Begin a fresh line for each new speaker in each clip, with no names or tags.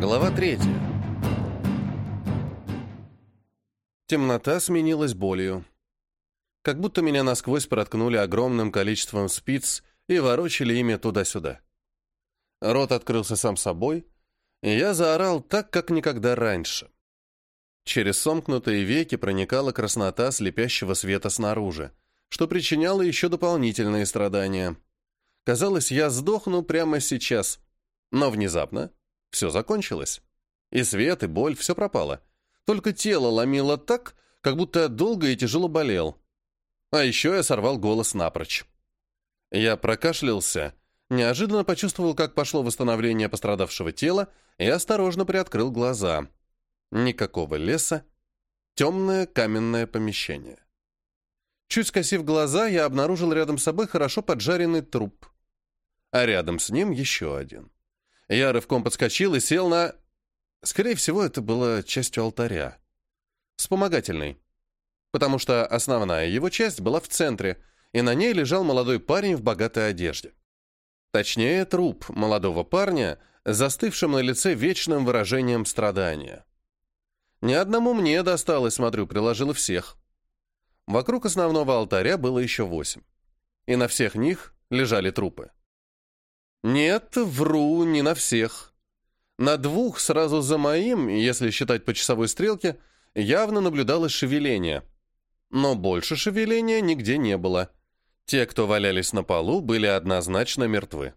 Глава третья. Темнота сменилась болью. Как будто меня насквозь проткнули огромным количеством спиц и ворочали ими туда-сюда. Рот открылся сам собой, и я заорал так, как никогда раньше. Через сомкнутые веки проникала краснота слепящего света снаружи, что причиняло еще дополнительные страдания. Казалось, я сдохну прямо сейчас, но внезапно все закончилось. И свет, и боль, все пропало. Только тело ломило так, как будто долго и тяжело болел. А еще я сорвал голос напрочь. Я прокашлялся, неожиданно почувствовал, как пошло восстановление пострадавшего тела, и осторожно приоткрыл глаза. Никакого леса, темное каменное помещение. Чуть скосив глаза, я обнаружил рядом с собой хорошо поджаренный труп. А рядом с ним еще один. Я рывком подскочил и сел на... Скорее всего, это было частью алтаря. Вспомогательный. Потому что основная его часть была в центре, и на ней лежал молодой парень в богатой одежде. Точнее, труп молодого парня, застывшим на лице вечным выражением страдания. Ни одному мне досталось, смотрю, приложило всех. Вокруг основного алтаря было еще восемь. И на всех них лежали трупы. Нет, вру, не на всех. На двух сразу за моим, если считать по часовой стрелке, явно наблюдалось шевеление. Но больше шевеления нигде не было. Те, кто валялись на полу, были однозначно мертвы.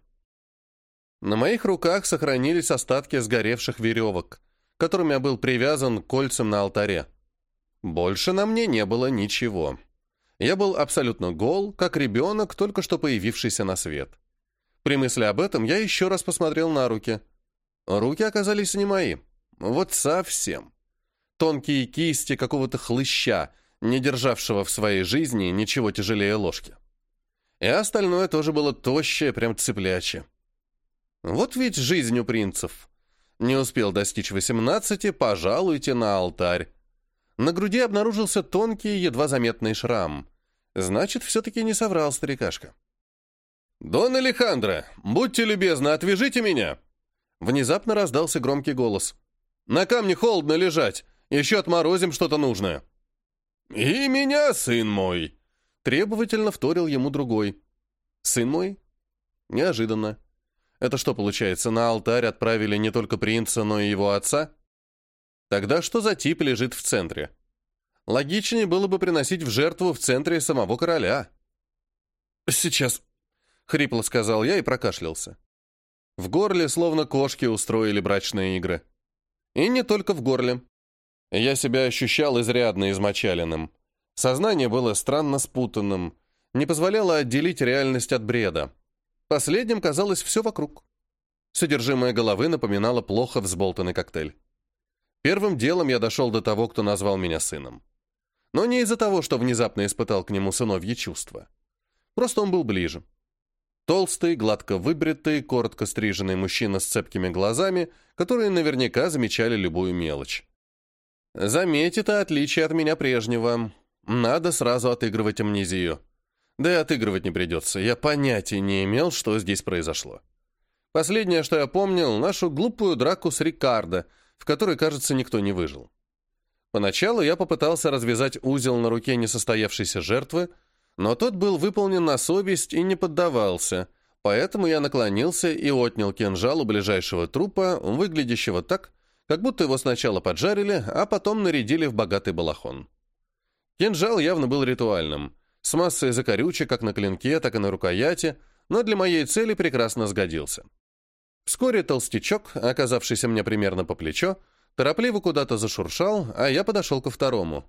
На моих руках сохранились остатки сгоревших веревок, которыми я был привязан к кольцам на алтаре. Больше на мне не было ничего. Я был абсолютно гол, как ребенок, только что появившийся на свет. При мысли об этом я еще раз посмотрел на руки. Руки оказались не мои. Вот совсем. Тонкие кисти какого-то хлыща, не державшего в своей жизни ничего тяжелее ложки. И остальное тоже было тощее, прям цеплячее. Вот ведь жизнь у принцев. Не успел достичь восемнадцати, пожалуйте на алтарь. На груди обнаружился тонкий, едва заметный шрам. Значит, все-таки не соврал старикашка. «Дон Алехандро, будьте любезны, отвяжите меня!» Внезапно раздался громкий голос. «На камне холодно лежать, еще отморозим что-то нужное». «И меня, сын мой!» Требовательно вторил ему другой. «Сын мой?» Неожиданно. Это что, получается, на алтарь отправили не только принца, но и его отца? Тогда что за тип лежит в центре? Логичнее было бы приносить в жертву в центре самого короля. «Сейчас — хрипло сказал я и прокашлялся. В горле словно кошки устроили брачные игры. И не только в горле. Я себя ощущал изрядно измочаленным. Сознание было странно спутанным, не позволяло отделить реальность от бреда. Последним казалось все вокруг. Содержимое головы напоминало плохо взболтанный коктейль. Первым делом я дошел до того, кто назвал меня сыном. Но не из-за того, что внезапно испытал к нему сыновье чувства. Просто он был ближе. Толстый, гладко выбритый, коротко стриженный мужчина с цепкими глазами, которые наверняка замечали любую мелочь. Заметь это отличие от меня прежнего. Надо сразу отыгрывать амнезию. Да и отыгрывать не придется. Я понятия не имел, что здесь произошло. Последнее, что я помнил, нашу глупую драку с Рикардо, в которой, кажется, никто не выжил. Поначалу я попытался развязать узел на руке несостоявшейся жертвы, но тот был выполнен на совесть и не поддавался, поэтому я наклонился и отнял кинжал у ближайшего трупа, выглядящего так, как будто его сначала поджарили, а потом нарядили в богатый балахон. Кинжал явно был ритуальным, с массой закорючек как на клинке, так и на рукояти, но для моей цели прекрасно сгодился. Вскоре толстячок, оказавшийся мне примерно по плечо, торопливо куда-то зашуршал, а я подошел ко второму.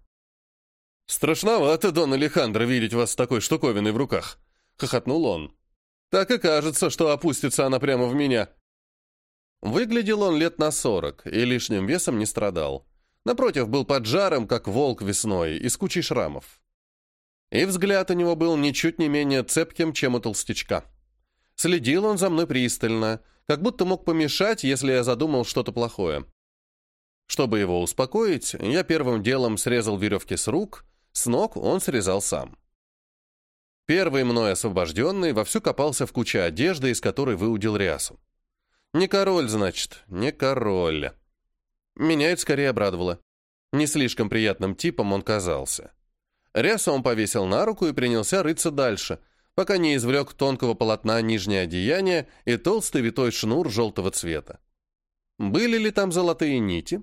«Страшновато, Дон Алехандро, видеть вас с такой штуковиной в руках», — хохотнул он. «Так и кажется, что опустится она прямо в меня». Выглядел он лет на сорок и лишним весом не страдал. Напротив, был поджаром, как волк весной, и с кучей шрамов. И взгляд у него был ничуть не менее цепким, чем у толстячка. Следил он за мной пристально, как будто мог помешать, если я задумал что-то плохое. Чтобы его успокоить, я первым делом срезал веревки с рук с ног он срезал сам. Первый мной освобожденный вовсю копался в куче одежды, из которой выудил рясу. Не король, значит, не король. Меня это скорее обрадовало. Не слишком приятным типом он казался. Рясу он повесил на руку и принялся рыться дальше, пока не извлек тонкого полотна нижнее одеяние и толстый витой шнур желтого цвета. Были ли там золотые нити?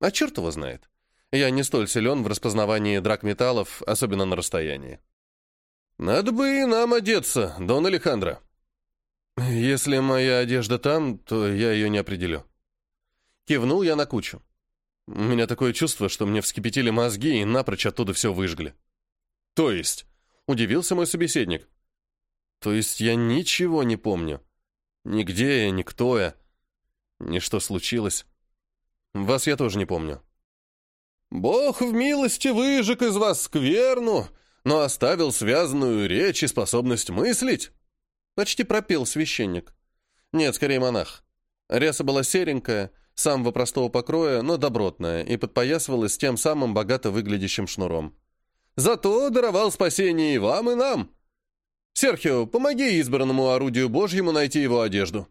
А черт его знает. Я не столь силен в распознавании драгметаллов, особенно на расстоянии. «Надо бы и нам одеться, Дон Алехандро». «Если моя одежда там, то я ее не определю». Кивнул я на кучу. У меня такое чувство, что мне вскипятили мозги и напрочь оттуда все выжгли. «То есть?» — удивился мой собеседник. «То есть я ничего не помню. Нигде я, никто я, ни что случилось. Вас я тоже не помню». «Бог в милости выжег из вас скверну, но оставил связанную речь и способность мыслить?» Почти пропел священник. Нет, скорее монах. Ряса была серенькая, самого простого покроя, но добротная, и подпоясывалась тем самым богато выглядящим шнуром. «Зато даровал спасение и вам, и нам!» «Серхио, помоги избранному орудию Божьему найти его одежду!»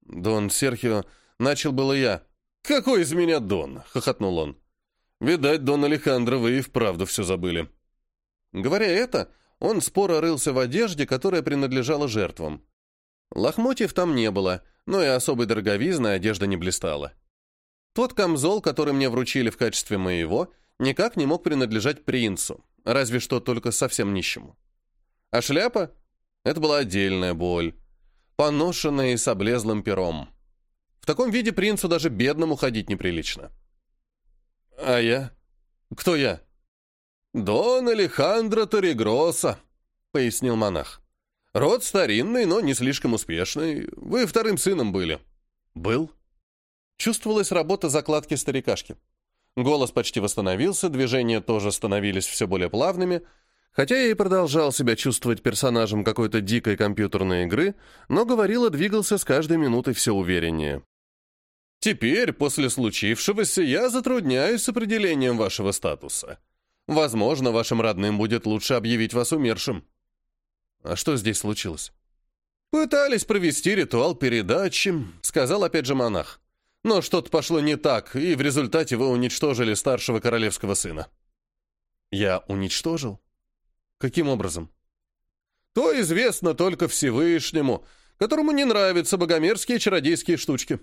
«Дон Серхио, начал было я». «Какой из меня Дон?» — хохотнул он. «Видать, Дон Алехандро, вы и вправду все забыли». Говоря это, он споро рылся в одежде, которая принадлежала жертвам. Лохмотьев там не было, но и особой дороговизны одежда не блистала. Тот камзол, который мне вручили в качестве моего, никак не мог принадлежать принцу, разве что только совсем нищему. А шляпа — это была отдельная боль, поношенная и с облезлым пером. В таком виде принцу даже бедному ходить неприлично. А я? Кто я? «Дон Алехандро Торигроса», — пояснил монах. «Род старинный, но не слишком успешный. Вы вторым сыном были». «Был?» Чувствовалась работа закладки старикашки. Голос почти восстановился, движения тоже становились все более плавными, хотя я и продолжал себя чувствовать персонажем какой-то дикой компьютерной игры, но говорил и двигался с каждой минутой все увереннее. «Теперь, после случившегося, я затрудняюсь с определением вашего статуса. Возможно, вашим родным будет лучше объявить вас умершим. А что здесь случилось? Пытались провести ритуал передачи, сказал опять же монах. Но что-то пошло не так, и в результате вы уничтожили старшего королевского сына. Я уничтожил? Каким образом? То известно только Всевышнему, которому не нравятся богомерзкие чародейские штучки.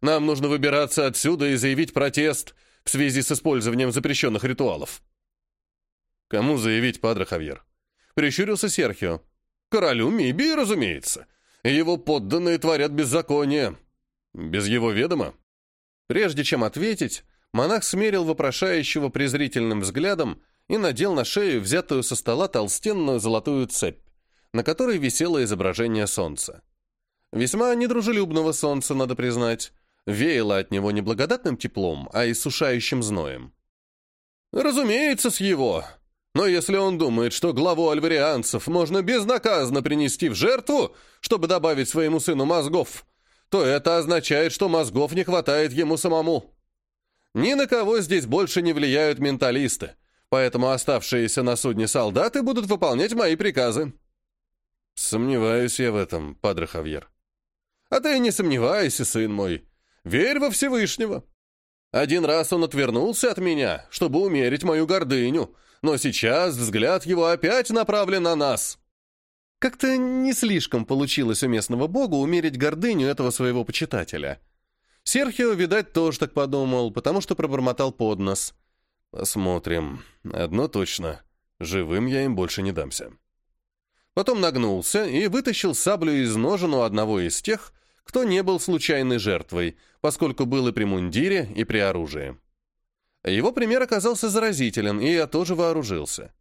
Нам нужно выбираться отсюда и заявить протест в связи с использованием запрещенных ритуалов. «Кому заявить, падре Хавьер?» Прищурился Серхио. «Королю Мибии, разумеется. Его подданные творят беззаконие. Без его ведома». Прежде чем ответить, монах смерил вопрошающего презрительным взглядом и надел на шею взятую со стола толстенную золотую цепь, на которой висело изображение солнца. Весьма недружелюбного солнца, надо признать, веяло от него не благодатным теплом, а иссушающим зноем. «Разумеется, с его!» Но если он думает, что главу альварианцев можно безнаказанно принести в жертву, чтобы добавить своему сыну мозгов, то это означает, что мозгов не хватает ему самому. Ни на кого здесь больше не влияют менталисты, поэтому оставшиеся на судне солдаты будут выполнять мои приказы. Сомневаюсь я в этом, падре Хавьер. А ты не сомневайся, сын мой. Верь во Всевышнего. Один раз он отвернулся от меня, чтобы умерить мою гордыню, но сейчас взгляд его опять направлен на нас. Как-то не слишком получилось у местного бога умерить гордыню этого своего почитателя. Серхио, видать, тоже так подумал, потому что пробормотал под нос. «Посмотрим. Одно точно. Живым я им больше не дамся». Потом нагнулся и вытащил саблю из ножен у одного из тех, кто не был случайной жертвой, поскольку был и при мундире, и при оружии. Его пример оказался заразителен, и я тоже вооружился.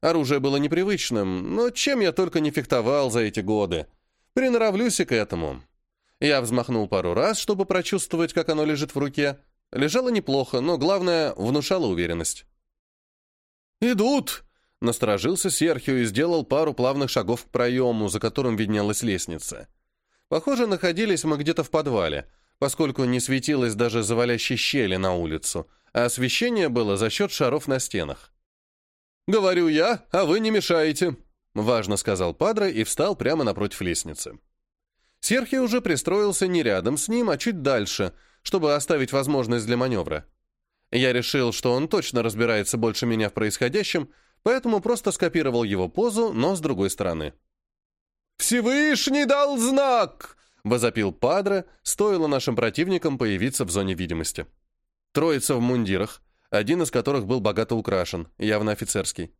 Оружие было непривычным, но чем я только не фехтовал за эти годы. Приноровлюсь и к этому. Я взмахнул пару раз, чтобы прочувствовать, как оно лежит в руке. Лежало неплохо, но главное, внушало уверенность. «Идут!» — насторожился Серхио и сделал пару плавных шагов к проему, за которым виднелась лестница. Похоже, находились мы где-то в подвале, поскольку не светилось даже завалящей щели на улицу, а освещение было за счет шаров на стенах. «Говорю я, а вы не мешаете», — важно сказал Падре и встал прямо напротив лестницы. Серхи уже пристроился не рядом с ним, а чуть дальше, чтобы оставить возможность для маневра. Я решил, что он точно разбирается больше меня в происходящем, поэтому просто скопировал его позу, но с другой стороны. «Всевышний дал знак!» — возопил Падре, стоило нашим противникам появиться в зоне видимости. Троица в мундирах, один из которых был богато украшен, явно офицерский.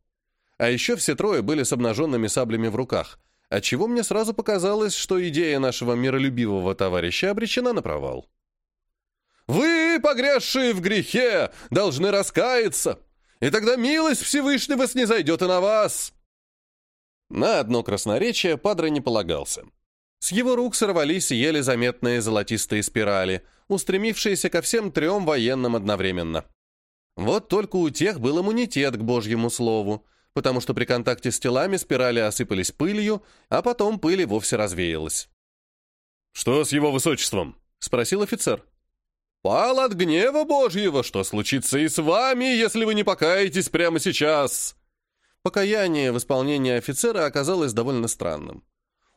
А еще все трое были с обнаженными саблями в руках, отчего мне сразу показалось, что идея нашего миролюбивого товарища обречена на провал. «Вы, погрязшие в грехе, должны раскаяться, и тогда милость Всевышнего снизойдет и на вас!» На одно красноречие Падре не полагался. С его рук сорвались еле заметные золотистые спирали, устремившиеся ко всем трем военным одновременно. Вот только у тех был иммунитет к Божьему слову, потому что при контакте с телами спирали осыпались пылью, а потом пыль и вовсе развеялась.
«Что с его высочеством?»
— спросил офицер. «Пал от гнева Божьего, что случится и с вами, если вы не покаетесь прямо сейчас!» Покаяние в исполнении офицера оказалось довольно странным.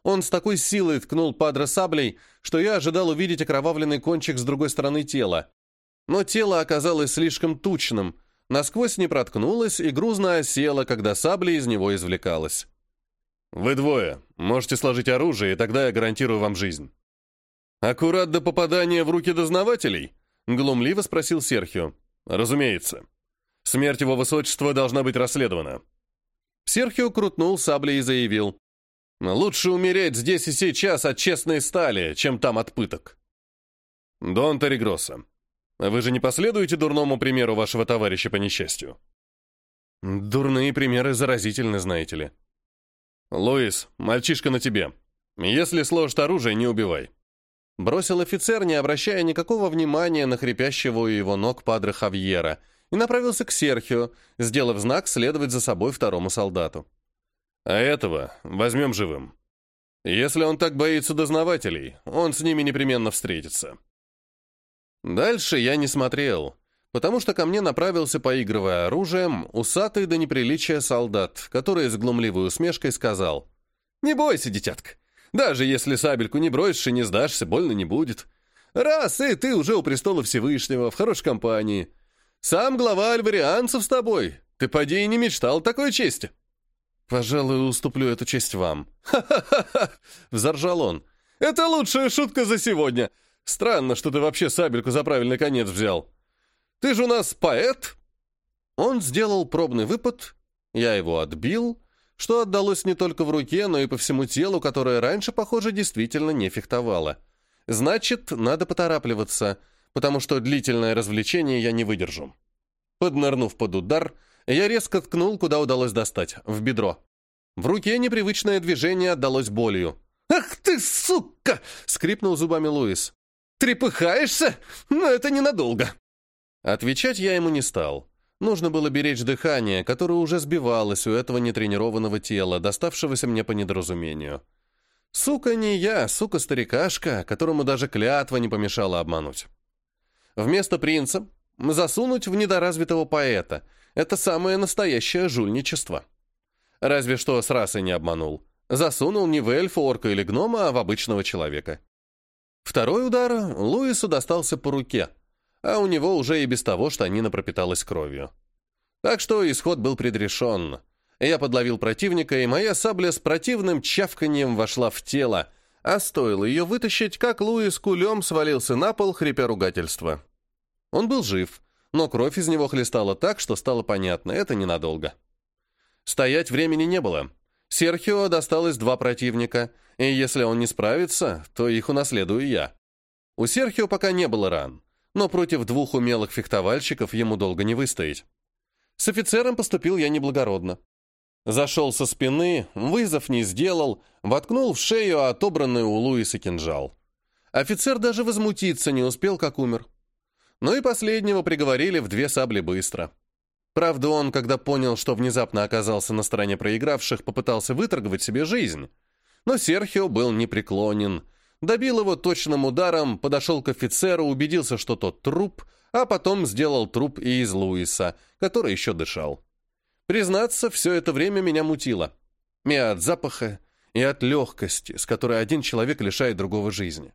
Он с такой силой ткнул Падре саблей, что я ожидал увидеть окровавленный кончик с другой стороны тела. Но тело оказалось слишком тучным, насквозь не проткнулось и грузно осело, когда сабля из него извлекалась.
«Вы двое. Можете сложить оружие, и тогда я гарантирую вам жизнь».
«Аккурат до попадания в руки дознавателей?» — глумливо спросил Серхио.
«Разумеется. Смерть его высочества должна быть расследована».
Серхио крутнул саблей и заявил. Лучше умереть здесь и сейчас от честной стали, чем там от пыток.
Дон Таригросса, вы же не последуете дурному примеру вашего товарища по несчастью?
Дурные примеры заразительны, знаете ли.
Луис, мальчишка на тебе. Если сложит оружие, не убивай.
Бросил офицер, не обращая никакого внимания на хрипящего у его ног падре Хавьера, и направился к Серхио, сделав знак следовать за собой второму солдату.
А этого возьмем живым. Если он так боится дознавателей, он с ними непременно встретится.
Дальше я не смотрел, потому что ко мне направился, поигрывая оружием, усатый до неприличия солдат, который с глумливой усмешкой сказал, «Не бойся, детятка, даже если сабельку не бросишь и не сдашься, больно не будет. Раз, и ты уже у престола Всевышнего, в хорошей компании. Сам глава альварианцев с тобой, ты поди и не мечтал такой чести». «Пожалуй, уступлю эту честь вам». «Ха-ха-ха!» — взоржал он. «Это лучшая шутка за сегодня. Странно, что ты вообще сабельку за правильный конец взял. Ты же у нас поэт!» Он сделал пробный выпад, я его отбил, что отдалось не только в руке, но и по всему телу, которое раньше, похоже, действительно не фехтовало. Значит, надо поторапливаться, потому что длительное развлечение я не выдержу. Поднырнув под удар, я резко ткнул, куда удалось достать, в бедро. В руке непривычное движение отдалось болью. «Ах ты, сука!» — скрипнул зубами Луис. «Трепыхаешься? Но это ненадолго!» Отвечать я ему не стал. Нужно было беречь дыхание, которое уже сбивалось у этого нетренированного тела, доставшегося мне по недоразумению. Сука не я, сука-старикашка, которому даже клятва не помешала обмануть. Вместо принца засунуть в недоразвитого поэта — это самое настоящее жульничество. Разве что с расой не обманул. Засунул не в эльфа, орка или гнома, а в обычного человека. Второй удар Луису достался по руке, а у него уже и без того штанина пропиталась кровью. Так что исход был предрешен. Я подловил противника, и моя сабля с противным чавканьем вошла в тело, а стоило ее вытащить, как Луис кулем свалился на пол, хрипя ругательства. Он был жив, но кровь из него хлестала так, что стало понятно, это ненадолго. Стоять времени не было. Серхио досталось два противника, и если он не справится, то их унаследую я. У Серхио пока не было ран, но против двух умелых фехтовальщиков ему долго не выстоять. С офицером поступил я неблагородно. Зашел со спины, вызов не сделал, воткнул в шею отобранный у Луиса кинжал. Офицер даже возмутиться не успел, как умер. Ну и последнего приговорили в две сабли быстро. Правда, он, когда понял, что внезапно оказался на стороне проигравших, попытался выторговать себе жизнь. Но Серхио был непреклонен. Добил его точным ударом, подошел к офицеру, убедился, что тот труп, а потом сделал труп и из Луиса, который еще дышал. Признаться, все это время меня мутило. И от запаха, и от легкости, с которой один человек лишает другого жизни.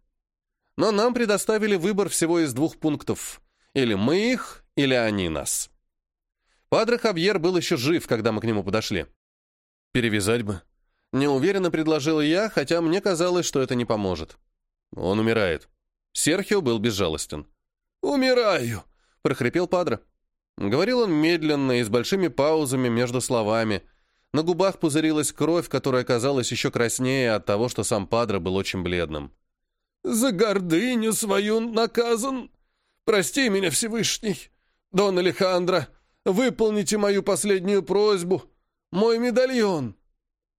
Но нам предоставили выбор всего из двух пунктов. Или мы их, или они нас. Падре Хавьер был еще жив, когда мы к нему подошли. «Перевязать бы». Неуверенно предложил я, хотя мне казалось, что это не поможет. Он умирает. Серхио был безжалостен. «Умираю!» — прохрипел Падре. Говорил он медленно и с большими паузами между словами. На губах пузырилась кровь, которая казалась еще краснее от того, что сам Падре был очень бледным. «За гордыню свою наказан! Прости меня, Всевышний! Дон Алехандро, выполните мою последнюю просьбу! Мой медальон!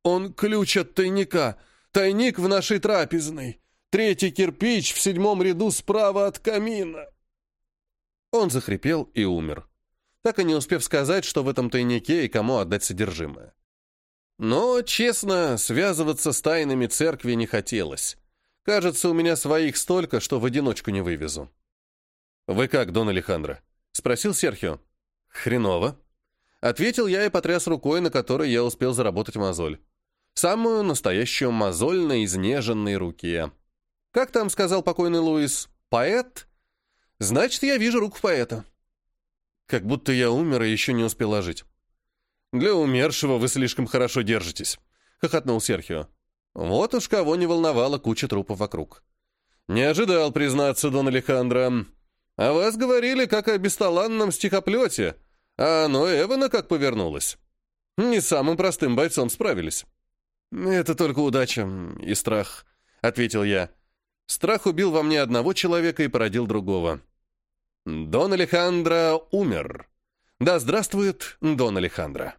Он ключ от тайника, тайник в нашей трапезной, третий кирпич в седьмом ряду справа от камина!» Он захрипел и умер так и не успев сказать, что в этом тайнике и кому отдать содержимое. Но, честно, связываться с тайнами церкви не хотелось. Кажется, у меня своих столько, что в одиночку не вывезу. «Вы как, Дон Алехандро?» — спросил Серхио. «Хреново». Ответил я и потряс рукой, на которой я успел заработать мозоль. Самую настоящую мозоль на изнеженной руке. Как там сказал покойный Луис? Поэт? Значит, я вижу руку поэта. Как будто я умер и еще не успел ожить. «Для умершего вы слишком хорошо держитесь», — хохотнул Серхио. Вот уж кого не волновала куча трупов вокруг. «Не ожидал, признаться, Дон Алехандро. А вас говорили, как о бесталанном стихоплете, а оно Эвана как повернулось. Не самым простым бойцом справились». «Это только удача и страх», — ответил я. Страх убил во мне одного человека и породил другого. Дон Алехандро умер. Да здравствует Дон Алехандро.